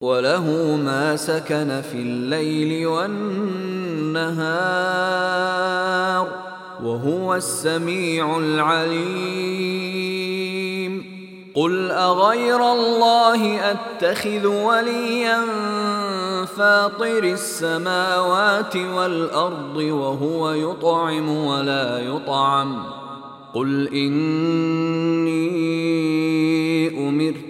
وله ما سكن في الليل والنهار وهو السميع العليم قل اغير الله اتخذ وليا فاطر السماوات والارض وهو يطعم ولا يطعم قل اني امرت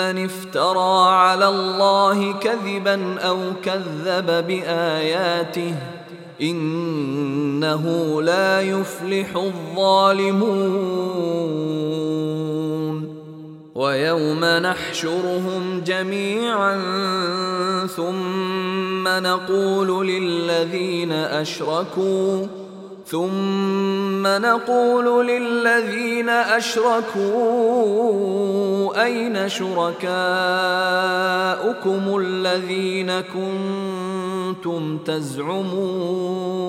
افترى على الله كذبا أو كذب بآياته إنه لا يفلح الظالمون ويوم نحشرهم جميعا ثم نقول للذين أشركوا ثم نقول للذين أشركوا أين شركاؤكم الذين كنتم تزعمون؟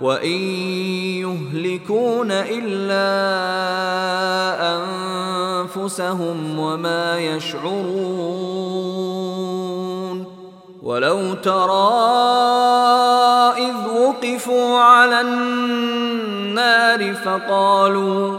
وإن يهلكون إلا أنفسهم وما يشعرون ولو ترى إذ وقفوا على النار فقالوا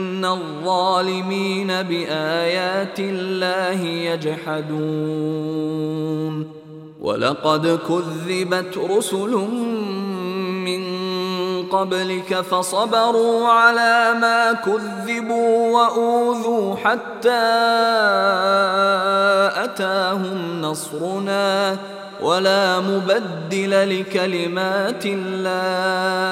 الظالمين بآيات الله يجحدون ولقد كذبت رسل من قبلك فصبروا على ما كذبوا وأوذوا حتى أتاهم نصرنا ولا مبدل لكلمات الله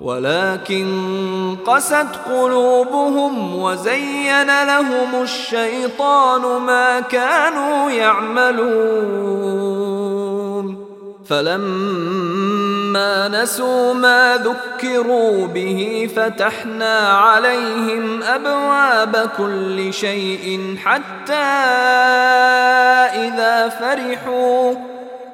ولكن قست قلوبهم وزين لهم الشيطان ما كانوا يعملون. فلما نسوا ما ذكروا به فتحنا عليهم أبواب كل شيء حتى إذا فرحوا.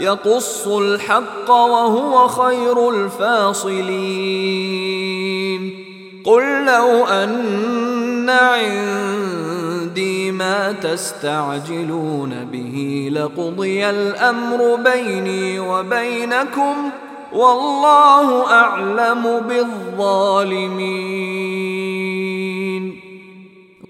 يقص الحق وهو خير الفاصلين. قل لو أن عندي ما تستعجلون به لقضي الأمر بيني وبينكم والله أعلم بالظالمين.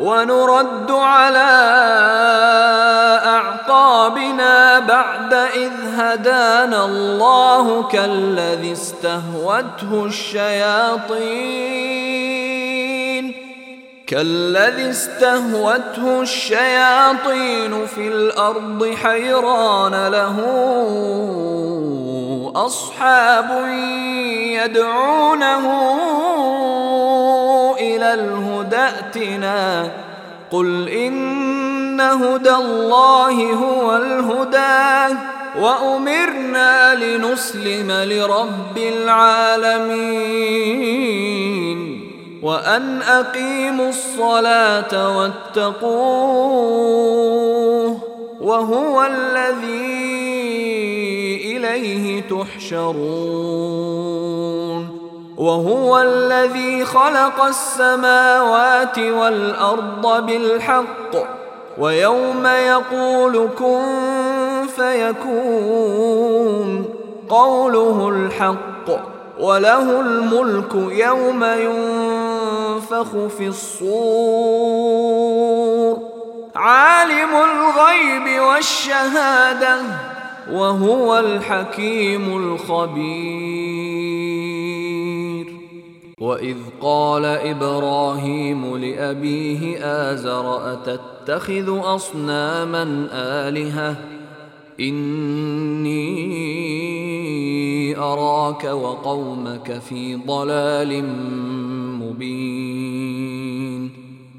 ونرد على أعقابنا بعد إذ هدانا الله كالذي استهوته الشياطين. كالذي استهوته الشياطين في الأرض حيران له أصحاب يدعونه إلى الهدى ائتنا. قل إن هدى الله هو الهدى وأمرنا لنسلم لرب العالمين. وأن أقيموا الصلاة واتقوه. وهو الذي إليه تحشرون. وهو الذي خلق السماوات والأرض بالحق ويوم يقول كن فيكون. قوله الحق وله الملك يوم ينفخ في الصور. عالم الغيب والشهادة وهو الحكيم الخبير. وإذ قال إبراهيم لأبيه آزر أتتخذ أصناما آلهة؟ إني أراك وقومك في ضلال مبين.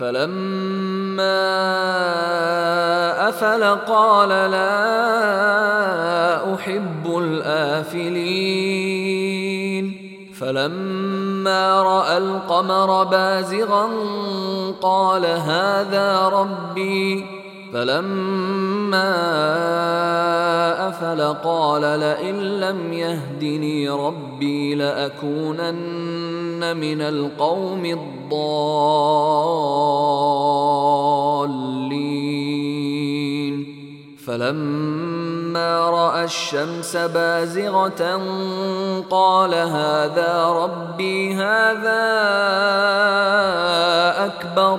فلما أفل قال لا أحب الآفلين. فلما رأى القمر بازغا قال هذا ربي. فلما أفل قال لئن لم يهدني ربي لأكونن من القوم الضالين. فلما رأى الشمس بازغة قال هذا ربي هذا أكبر.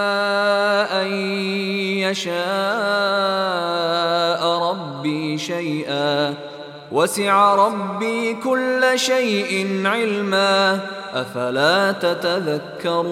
يشاء ربي شيئا. وسع ربي كل شيء علما. أفلا تتذكرون؟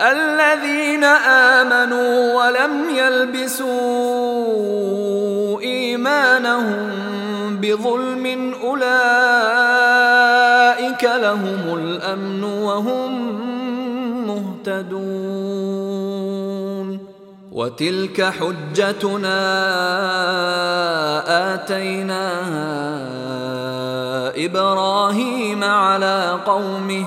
الذين آمنوا ولم يلبسوا إيمانهم بظلم أولئك لهم الأمن وهم مهتدون. وتلك حجتنا آتيناها إبراهيم على قومه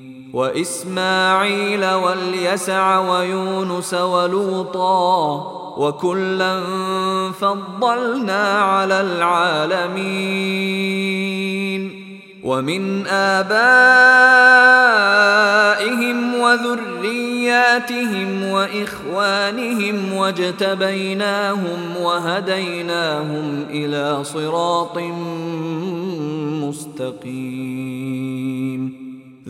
وإسماعيل واليسع ويونس ولوطا وكلا فضلنا على العالمين. ومن آبائهم وذرياتهم وإخوانهم واجتبيناهم وهديناهم إلى صراط مستقيم.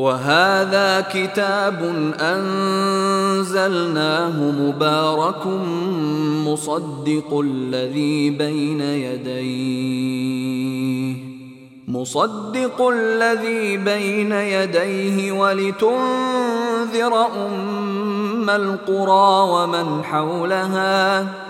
وهذا كتاب أنزلناه مبارك مصدق الذي بين يديه مصدق الذي بين يديه ولتنذر أم القرى ومن حولها.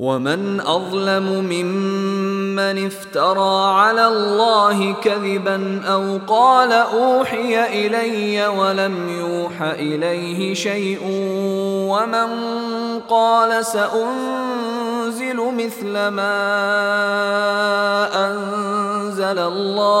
ومن أظلم ممن افترى على الله كذبا أو قال أوحي إلي ولم يوح إليه شيء ومن قال سأنزل مثل ما أنزل الله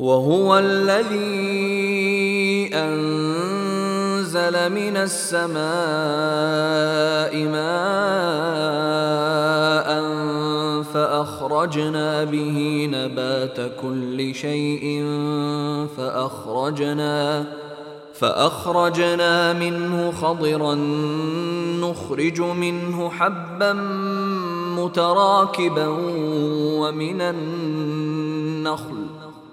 وهو الذي أنزل من السماء ماء فأخرجنا به نبات كل شيء فأخرجنا فأخرجنا منه خضرا نخرج منه حبا متراكبا ومن النخل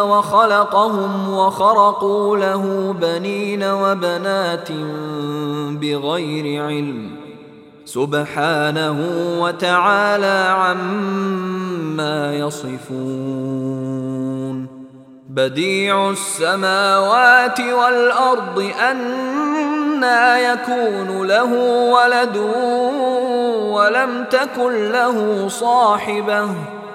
وخلقهم وخرقوا له بنين وبنات بغير علم سبحانه وتعالى عما يصفون بديع السماوات والأرض أنا يكون له ولد ولم تكن له صاحبة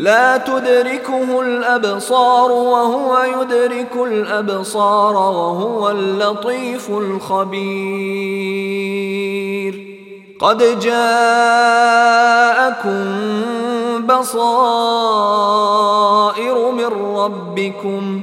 لا تدركه الأبصار وهو يدرك الأبصار وهو اللطيف الخبير. قد جاءكم بصائر من ربكم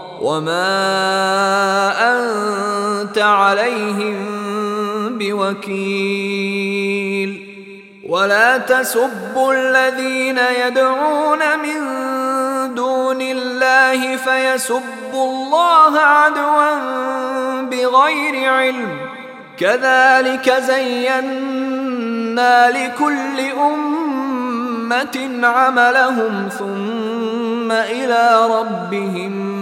وما انت عليهم بوكيل ولا تسبوا الذين يدعون من دون الله فيسبوا الله عدوا بغير علم كذلك زينا لكل أمة عملهم ثم إلى ربهم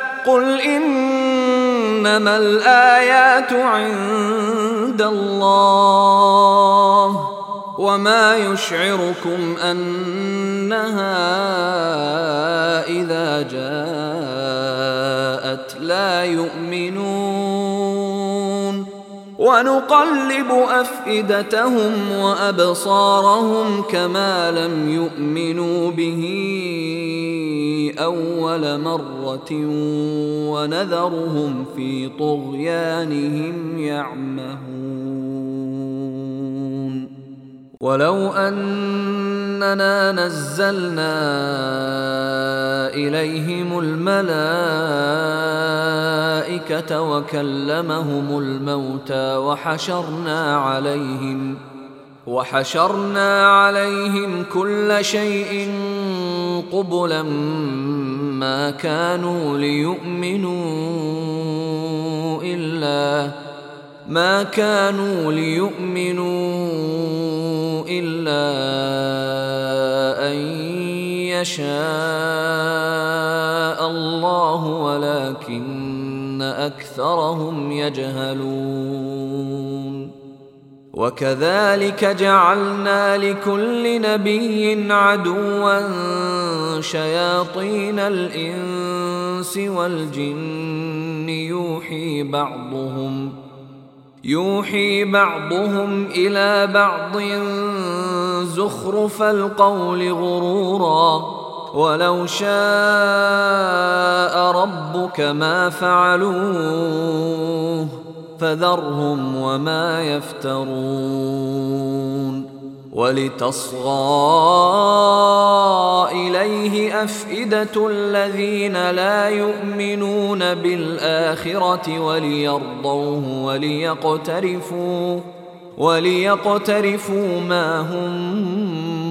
قل ان إنما الآيات عند الله وما يشعركم أنها إذا جاءت لا يؤمنون ونقلب أفئدتهم وأبصارهم كما لم يؤمنوا به أول مرة ونذرهم في طغيانهم يعمهون. ولو أننا نزلنا إليهم الملائكة وكلمهم الموتى وحشرنا عليهم ۖ وحشرنا عليهم كل شيء قبلا ما كانوا ليؤمنوا إلا ما كانوا ليؤمنوا إلا أن يشاء الله ولكن أكثرهم يجهلون. وكذلك جعلنا لكل نبي عدوا شياطين الإنس والجن. يوحي بعضهم يوحي بعضهم إلى بعض زخرف القول غرورا. ولو شاء ربك ما فعلوه فذرهم وما يفترون ولتصغى إليه أفئدة الذين لا يؤمنون بالآخرة وليرضوه وليقترفوا وليقترفوا ما هم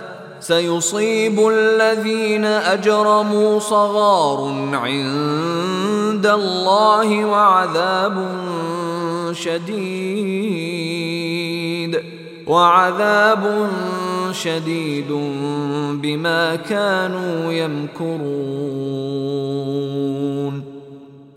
سيصيب الذين أجرموا صغار عند الله وعذاب شديد وعذاب شديد بما كانوا يمكرون.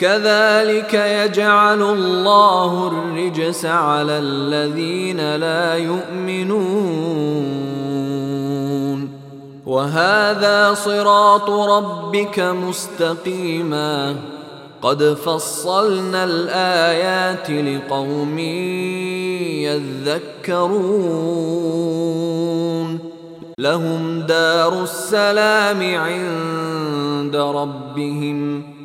كذلك يجعل الله الرجس على الذين لا يؤمنون. وهذا صراط ربك مستقيما. قد فصلنا الآيات لقوم يذكرون. لهم دار السلام عند ربهم.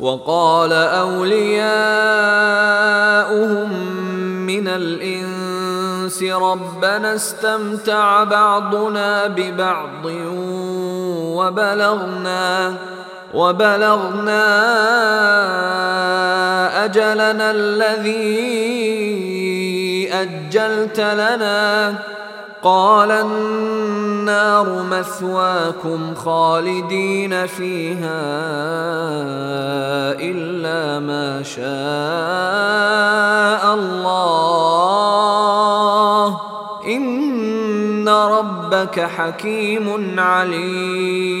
وقال أولياؤهم من الإنس ربنا استمتع بعضنا ببعض وبلغنا وبلغنا أجلنا الذي أجلت لنا قال النار مثواكم خالدين فيها إلا ما شاء الله. إن ربك حكيم عليم.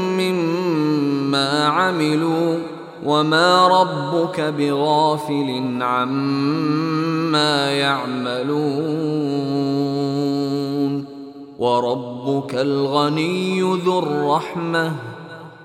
مما عملوا وما ربك بغافل عما يعملون. وربك الغني ذو الرحمة.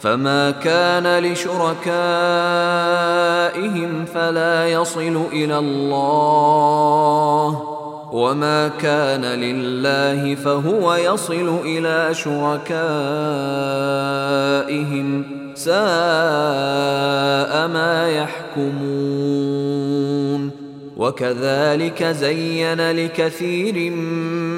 فما كان لشركائهم فلا يصل إلى الله وما كان لله فهو يصل إلى شركائهم ساء ما يحكمون وكذلك زين لكثير من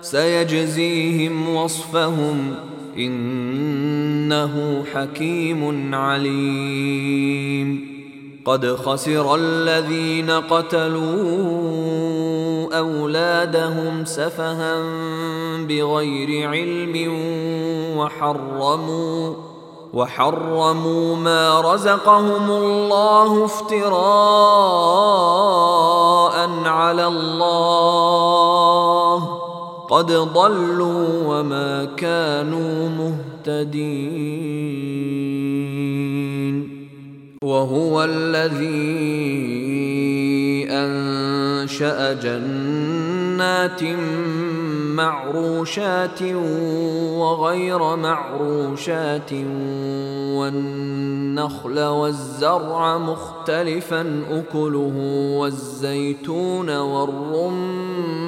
سيجزيهم وصفهم إنه حكيم عليم. قد خسر الذين قتلوا أولادهم سفها بغير علم وحرموا وحرموا ما رزقهم الله افتراء على الله. قد ضلوا وما كانوا مهتدين. وهو الذي أنشأ جنات معروشات وغير معروشات والنخل والزرع مختلفا أكله والزيتون والرمان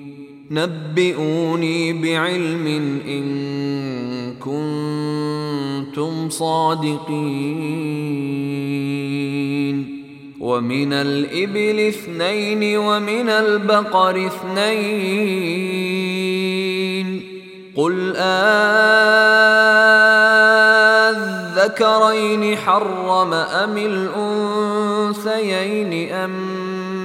نبئوني بعلم إن كنتم صادقين. ومن الإبل اثنين ومن البقر اثنين. قل آذكرين حرم أم الأنثيين أم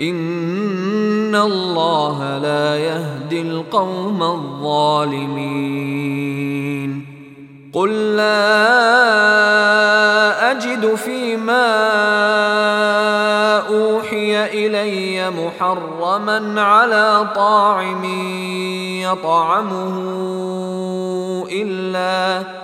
إن الله لا يهدي القوم الظالمين. قل لا أجد فيما أوحي إلي محرما على طاعم يطعمه إلا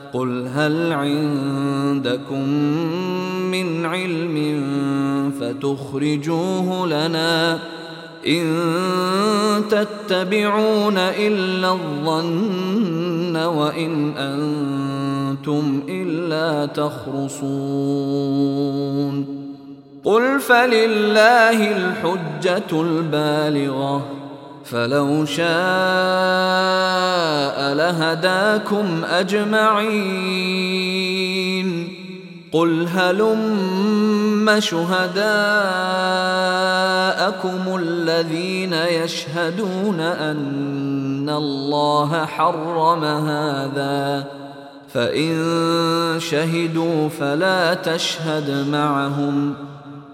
قل هل عندكم من علم فتخرجوه لنا إن تتبعون إلا الظن وإن أنتم إلا تخرصون قل فلله الحجة البالغة فلو شاء لهداكم أجمعين. قل هلم شهداءكم الذين يشهدون أن الله حرم هذا. فإن شهدوا فلا تشهد معهم ۖ.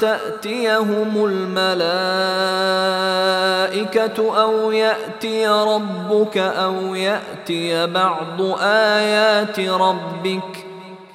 تأتيهم الملائكة أو يأتي ربك أو يأتي بعض آيات ربك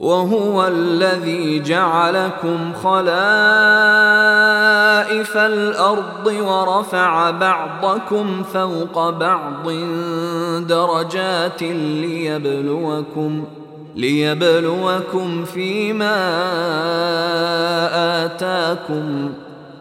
وهو الذي جعلكم خلائف الأرض ورفع بعضكم فوق بعض درجات ليبلوكم ليبلوكم فيما آتاكم